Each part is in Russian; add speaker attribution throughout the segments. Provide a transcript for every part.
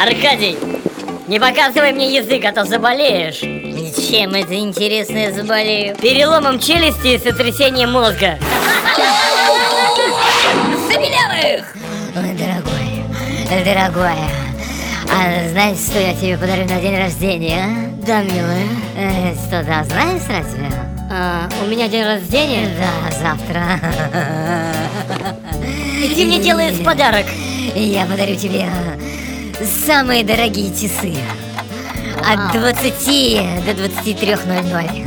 Speaker 1: Аркадий, не показывай мне язык, а то заболеешь
Speaker 2: Чем это интересно я заболею?
Speaker 1: Переломом челюсти и сотрясением мозга
Speaker 2: Забелявых! Ой, дорогой, дорогая А знаешь, что я тебе подарю на день рождения, а?
Speaker 1: Да, милая
Speaker 2: э, Что, да, знаешь разве?
Speaker 1: а, У меня день рождения?
Speaker 2: Да, завтра
Speaker 1: И ты мне делаешь подарок
Speaker 2: Я подарю тебе самые дорогие часы. От 20 до 23.00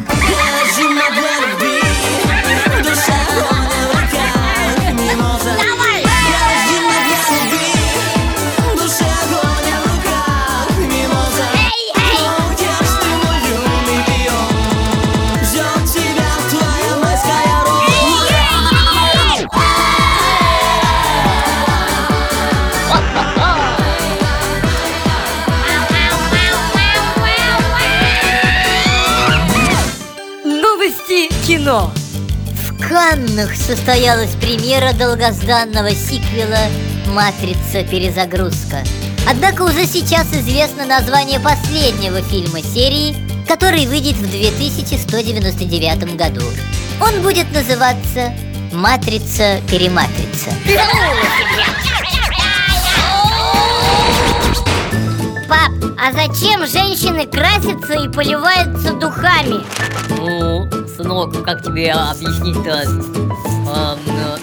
Speaker 1: кино
Speaker 2: В Каннах состоялась премьера долгожданного сиквела «Матрица. Перезагрузка». Однако уже сейчас известно название последнего фильма серии, который выйдет в 2199 году. Он будет называться «Матрица. Перематрица». Пап, а зачем женщины красятся и поливаются духами?
Speaker 1: Ну, как тебе объяснить-то? А,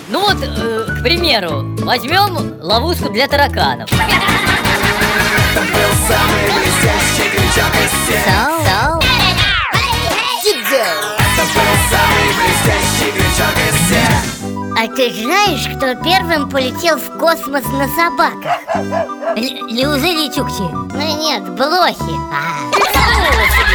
Speaker 1: ну вот, э, к примеру, возьмем ловушку для тараканов
Speaker 2: А ты знаешь, кто первым полетел в космос на собаках? Л- Неужели чукчи? Ну нет, блохи а.